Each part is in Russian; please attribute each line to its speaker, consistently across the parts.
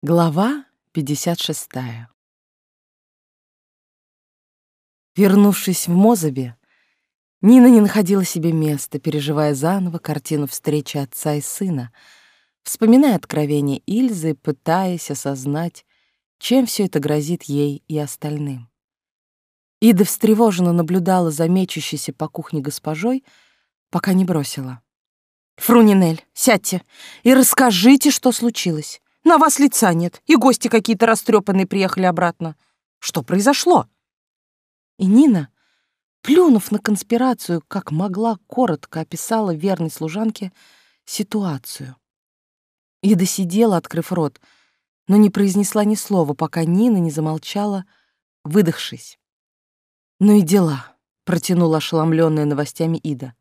Speaker 1: Глава 56. Вернувшись в Мозабе, Нина не находила себе места, переживая заново картину встречи отца и сына, вспоминая откровение Ильзы, пытаясь осознать, чем все это грозит ей и остальным. Ида встревоженно наблюдала за мечущейся по кухне госпожой, пока не бросила. «Фрунинель, сядьте и расскажите, что случилось. На вас лица нет, и гости какие-то растрепанные приехали обратно. Что произошло?» И Нина, плюнув на конспирацию, как могла, коротко описала верной служанке ситуацию. Ида сидела, открыв рот, но не произнесла ни слова, пока Нина не замолчала, выдохшись. «Ну и дела», — протянула ошеломленная новостями Ида.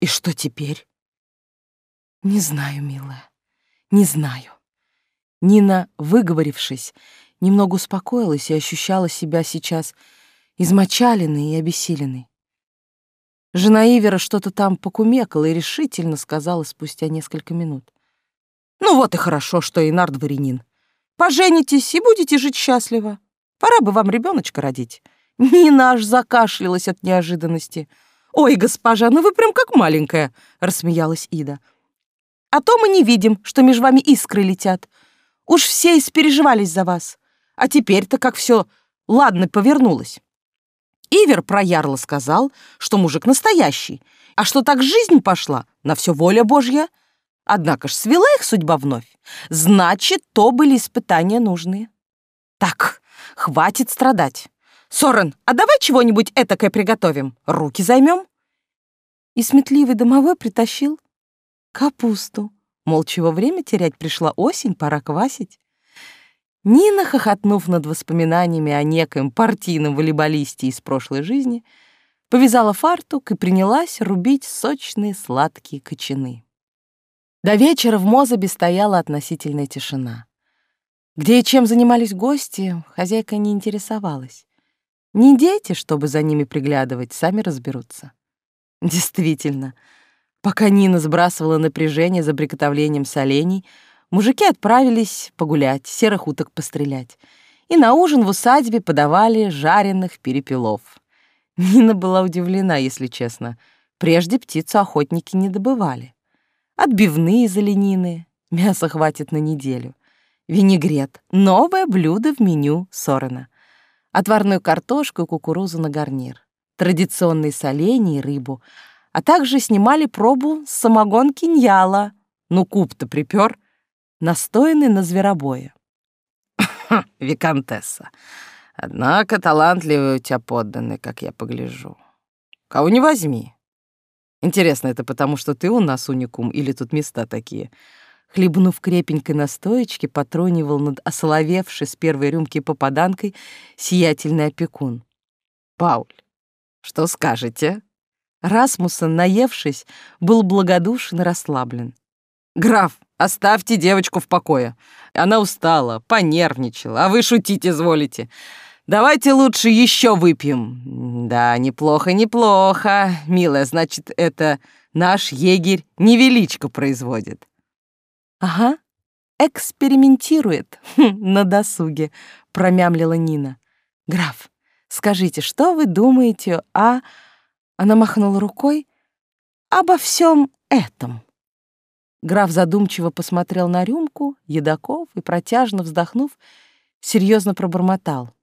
Speaker 1: «И что теперь?» «Не знаю, милая, не знаю». Нина, выговорившись, немного успокоилась и ощущала себя сейчас измочаленной и обессиленной. Жена Ивера что-то там покумекала и решительно сказала спустя несколько минут. «Ну вот и хорошо, что Инар дворянин. Поженитесь и будете жить счастливо. Пора бы вам ребеночка родить». Нина аж закашлялась от неожиданности. «Ой, госпожа, ну вы прям как маленькая», — рассмеялась Ида. «А то мы не видим, что между вами искры летят. Уж все испереживались за вас. А теперь-то как все ладно повернулось. Ивер про Ярла сказал, что мужик настоящий, а что так жизнь пошла, на все воля Божья. Однако ж свела их судьба вновь. Значит, то были испытания нужные. Так, хватит страдать. Сорен, а давай чего-нибудь этакое приготовим. Руки займем. И сметливый домовой притащил капусту. Мол, чего время терять пришла осень, пора квасить. Нина, хохотнув над воспоминаниями о некоем партийном волейболисте из прошлой жизни, повязала фартук и принялась рубить сочные сладкие кочаны. До вечера в Мозабе стояла относительная тишина. Где и чем занимались гости, хозяйка не интересовалась. Не дети, чтобы за ними приглядывать, сами разберутся. Действительно, Пока Нина сбрасывала напряжение за приготовлением солений, мужики отправились погулять, серых уток пострелять. И на ужин в усадьбе подавали жареных перепелов. Нина была удивлена, если честно. Прежде птицу охотники не добывали. Отбивные из оленины, мяса хватит на неделю. Винегрет — новое блюдо в меню Сорена. Отварную картошку и кукурузу на гарнир. Традиционные соленья и рыбу — а также снимали пробу с самогонки Ньяла, ну куб-то припер, настоянный на зверобое. «Викантесса, однако талантливый у тебя подданный, как я погляжу. Кого не возьми. Интересно, это потому, что ты у нас уникум или тут места такие?» Хлебнув крепенькой настоечки, потронивал над осоловевшей с первой рюмки попаданкой сиятельный опекун. «Пауль, что скажете?» Расмуssen, наевшись, был благодушен и расслаблен. «Граф, оставьте девочку в покое. Она устала, понервничала, а вы шутить изволите. Давайте лучше еще выпьем. Да, неплохо, неплохо. Милая, значит, это наш егерь невеличко производит». «Ага, экспериментирует на досуге», — промямлила Нина. «Граф, скажите, что вы думаете о...» Она махнула рукой. «Обо всем этом». Граф задумчиво посмотрел на рюмку, едоков и, протяжно вздохнув, серьезно пробормотал.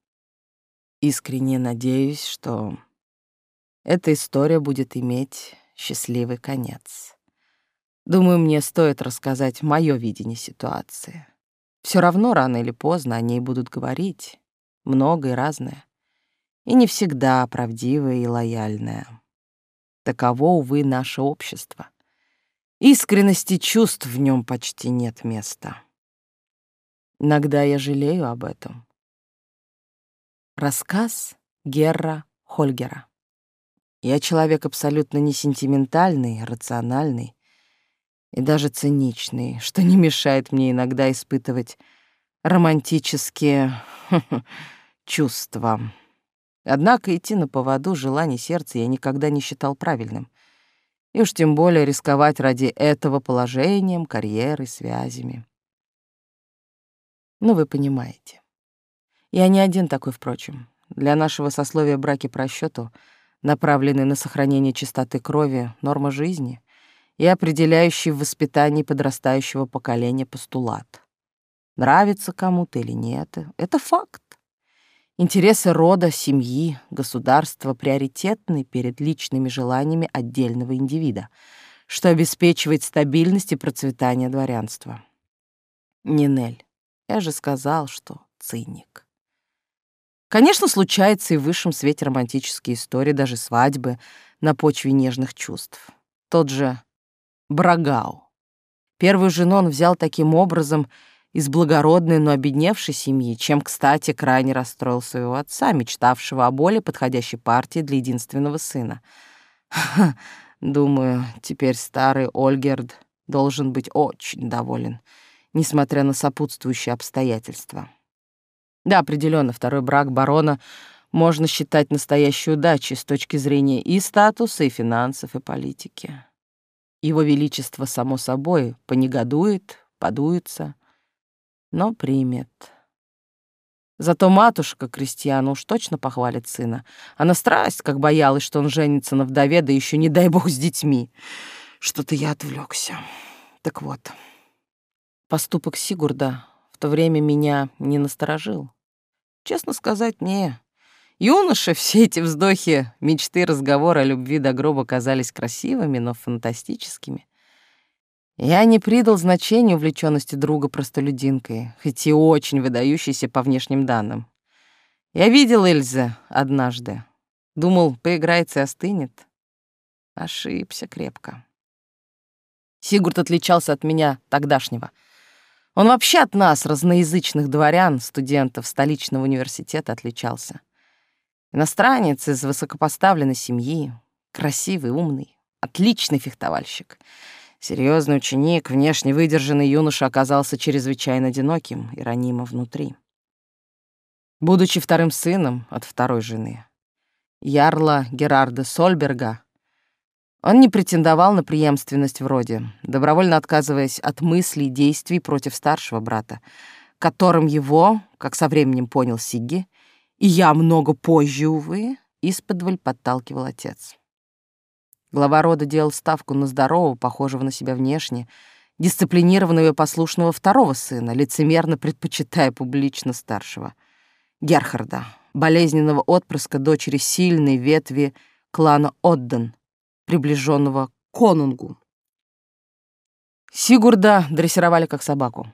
Speaker 1: «Искренне надеюсь, что эта история будет иметь счастливый конец. Думаю, мне стоит рассказать мое видение ситуации. Все равно рано или поздно о ней будут говорить, много и разное, и не всегда правдивое и лояльное. Таково, увы, наше общество. Искренности чувств в нем почти нет места. Иногда я жалею об этом. Рассказ Герра Хольгера. Я человек абсолютно не сентиментальный, рациональный и даже циничный, что не мешает мне иногда испытывать романтические чувства. Однако идти на поводу желаний сердца я никогда не считал правильным. И уж тем более рисковать ради этого положением, карьерой, связями. Ну, вы понимаете. Я не один такой, впрочем. Для нашего сословия браки по расчету, направленные на сохранение чистоты крови, норма жизни и определяющий в воспитании подрастающего поколения постулат. Нравится кому-то или нет, это факт. Интересы рода, семьи, государства приоритетны перед личными желаниями отдельного индивида, что обеспечивает стабильность и процветание дворянства. Нинель, я же сказал, что циник. Конечно, случается и в высшем свете романтические истории, даже свадьбы на почве нежных чувств. Тот же Брагау. Первую жену он взял таким образом из благородной, но обедневшей семьи, чем, кстати, крайне расстроил своего отца, мечтавшего о более подходящей партии для единственного сына. Думаю, теперь старый Ольгерд должен быть очень доволен, несмотря на сопутствующие обстоятельства. Да, определенно, второй брак барона можно считать настоящей удачей с точки зрения и статуса, и финансов, и политики. Его Величество, само собой, понегодует, подуется, но примет. Зато матушка Кристиана уж точно похвалит сына. Она страсть, как боялась, что он женится на вдове, да еще не дай бог с детьми. Что-то я отвлекся. Так вот, поступок Сигурда в то время меня не насторожил. Честно сказать, не. Юноше все эти вздохи, мечты, разговоры о любви до гроба казались красивыми, но фантастическими. Я не придал значения увлеченности друга простолюдинкой, хоть и очень выдающейся по внешним данным. Я видел Эльзе однажды. Думал, поиграется и остынет. Ошибся крепко. Сигурд отличался от меня тогдашнего — он вообще от нас, разноязычных дворян, студентов столичного университета, отличался. Иностранец из высокопоставленной семьи, красивый, умный, отличный фехтовальщик. Серьезный ученик, внешне выдержанный юноша оказался чрезвычайно одиноким и ранимым внутри. Будучи вторым сыном от второй жены, Ярла Герарда Сольберга, он не претендовал на преемственность в роде, добровольно отказываясь от мыслей и действий против старшего брата, которым его, как со временем понял Сигги, и я много позже, увы, исподволь подталкивал отец. Глава рода делал ставку на здорового, похожего на себя внешне, дисциплинированного и послушного второго сына, лицемерно предпочитая публично старшего, Герхарда, болезненного отпрыска дочери сильной ветви клана Отден, приближенного к конунгу. Сигурда дрессировали как собаку,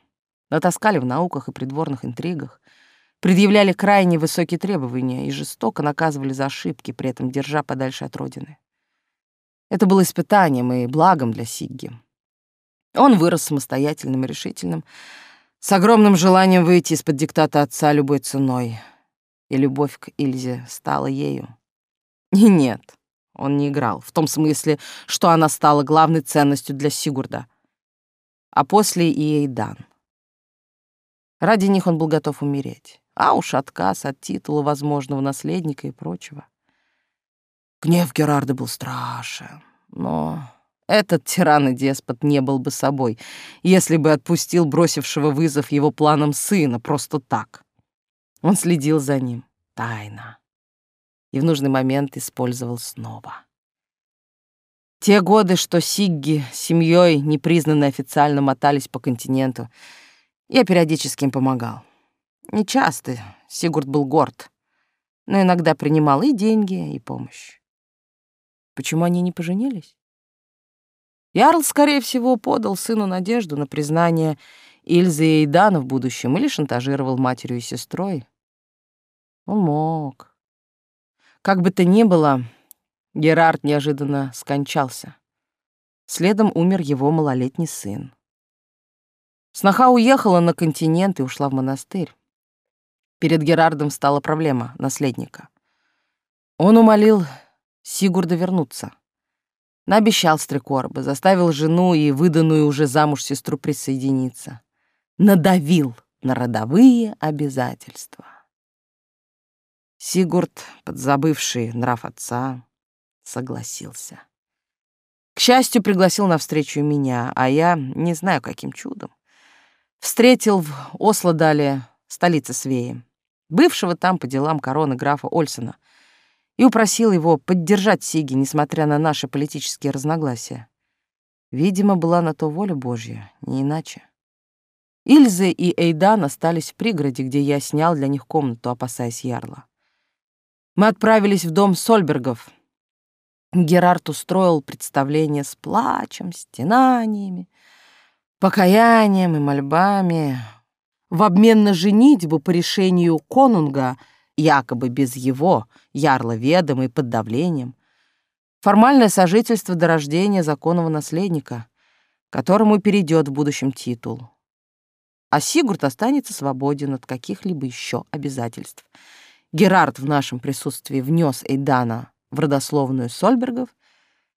Speaker 1: натаскали в науках и придворных интригах, предъявляли крайне высокие требования и жестоко наказывали за ошибки, при этом держа подальше от родины. Это было испытанием и благом для Сигги. Он вырос самостоятельным и решительным, с огромным желанием выйти из-под диктата отца любой ценой, и любовь к Ильзе стала ею. И нет, он не играл, в том смысле, что она стала главной ценностью для Сигурда. А после и Эйдан. Ради них он был готов умереть. А уж отказ от титула возможного наследника и прочего. Гнев Герарда был страшен, но этот тиран и деспот не был бы собой, если бы отпустил бросившего вызов его планам сына просто так. Он следил за ним тайно и в нужный момент использовал снова. Те годы, что Сигги с семьей, непризнанно официально мотались по континенту, я периодически им помогал. Не часто, Сигурд был горд, но иногда принимал и деньги, и помощь. Почему они не поженились? Ярл, скорее всего, подал сыну надежду на признание Ильзы и Эйдана в будущем или шантажировал матерью и сестрой. Он мог. Как бы то ни было, Герард неожиданно скончался. Следом умер его малолетний сын. Сноха уехала на континент и ушла в монастырь. Перед Герардом стала проблема наследника. Он умолил Сигурда вернуться. Наобещал Стрекорба, заставил жену и выданную уже замуж сестру присоединиться. Надавил на родовые обязательства. Сигурд, подзабывший нрав отца, согласился. К счастью, пригласил на встречу меня, а я не знаю, каким чудом. встретил в Осло-Дале, столице Свеи, бывшего там по делам короны графа Ольсона, и упросил его поддержать Сиги, несмотря на наши политические разногласия. Видимо, была на то воля Божья, не иначе. Ильза и Эйдан остались в пригороде, где я снял для них комнату, опасаясь ярла. Мы отправились в дом Сольбергов. Герард устроил представление с плачем, стенаниями, покаянием и мольбами. В обмен на женитьбу по решению конунга, якобы без его, ярла ведома и под давлением, формальное сожительство до рождения законного наследника, которому перейдет в будущем титул. А Сигурд останется свободен от каких-либо еще обязательств — Герард в нашем присутствии внес Эйдана в родословную Сольбергов,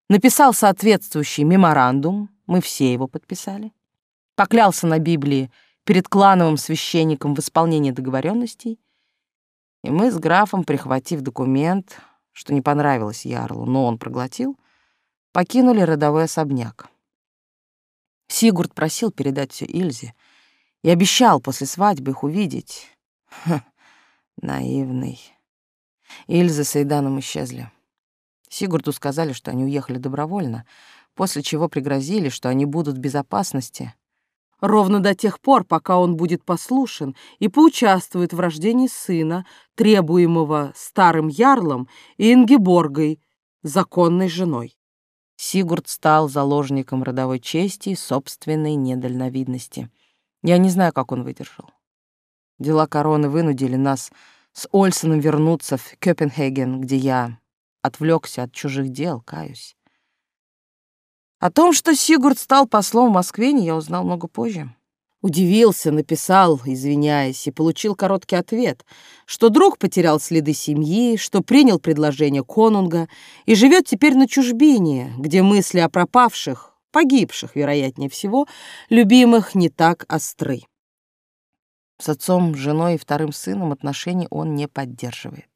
Speaker 1: написал соответствующий меморандум, мы все его подписали, поклялся на Библии перед клановым священником в исполнении договоренностей, и мы с графом, прихватив документ, что не понравилось Ярлу, но он проглотил, покинули родовой особняк. Сигурд просил передать все Ильзе и обещал после свадьбы их увидеть. Ха, Наивный. Ильза с Эйданом исчезли. Сигурду сказали, что они уехали добровольно, после чего пригрозили, что они будут в безопасности. Ровно до тех пор, пока он будет послушен и поучаствует в рождении сына, требуемого старым ярлом и Ингеборгой, законной женой. Сигурд стал заложником родовой чести и собственной недальновидности. Я не знаю, как он выдержал. Дела короны вынудили нас с Ольсоном вернуться в Копенгаген, где я отвлекся от чужих дел, каюсь. О том, что Сигурд стал послом в Москве, я узнал много позже. Удивился, написал, извиняясь, и получил короткий ответ, что друг потерял следы семьи, что принял предложение конунга и живет теперь на чужбине, где мысли о пропавших, погибших, вероятнее всего, любимых не так остры. С отцом, женой и вторым сыном отношений он не поддерживает.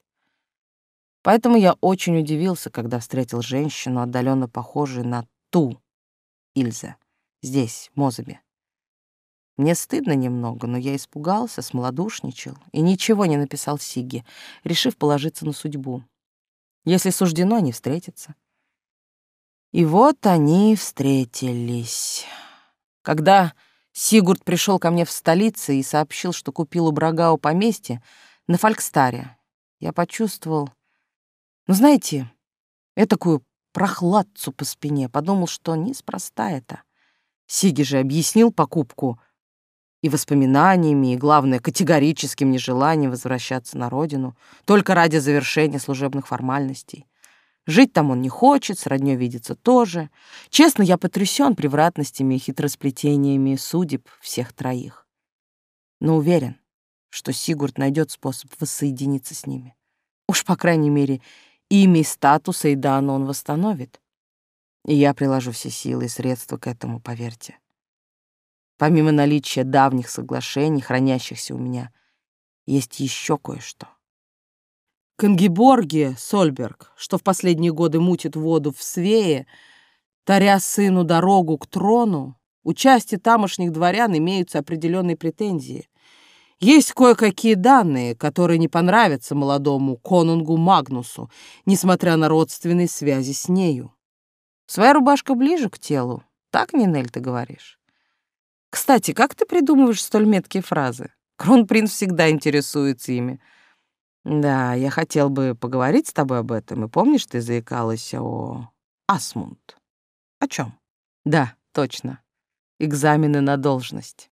Speaker 1: Поэтому я очень удивился, когда встретил женщину, отдаленно похожую на ту Ильза, здесь, в Мозабе. Мне стыдно немного, но я испугался, смолодушничал и ничего не написал Сиге, решив положиться на судьбу. Если суждено, они встретятся. И вот они встретились. Когда Сигурд пришел ко мне в столице и сообщил, что купил у Брагау поместье на Фолькстаре. Я почувствовал, ну, знаете, этакую прохладцу по спине. Подумал, что неспроста это. Сиги же объяснил покупку и воспоминаниями, и, главное, категорическим нежеланием возвращаться на родину только ради завершения служебных формальностей. Жить там он не хочет, с роднёй видеться тоже. Честно, я потрясен превратностями и хитросплетениями судеб всех троих. Но уверен, что Сигурд найдет способ воссоединиться с ними. Уж, по крайней мере, имя и Эйдана он восстановит. И я приложу все силы и средства к этому, поверьте. Помимо наличия давних соглашений, хранящихся у меня, есть еще кое-что. Конгеборге Сольберг, что в последние годы мутит воду в Свее, таря сыну дорогу к трону, у части тамошних дворян имеются определенные претензии. Есть кое-какие данные, которые не понравятся молодому конунгу Магнусу, несмотря на родственные связи с нею. Своя рубашка ближе к телу, так, Нинель, ты говоришь? Кстати, как ты придумываешь столь меткие фразы? Кронпринц всегда интересуется ими. Да, я хотел бы поговорить с тобой об этом. И помнишь, ты заикалась о Асмунд? О чем? Да, точно. Экзамены на должность.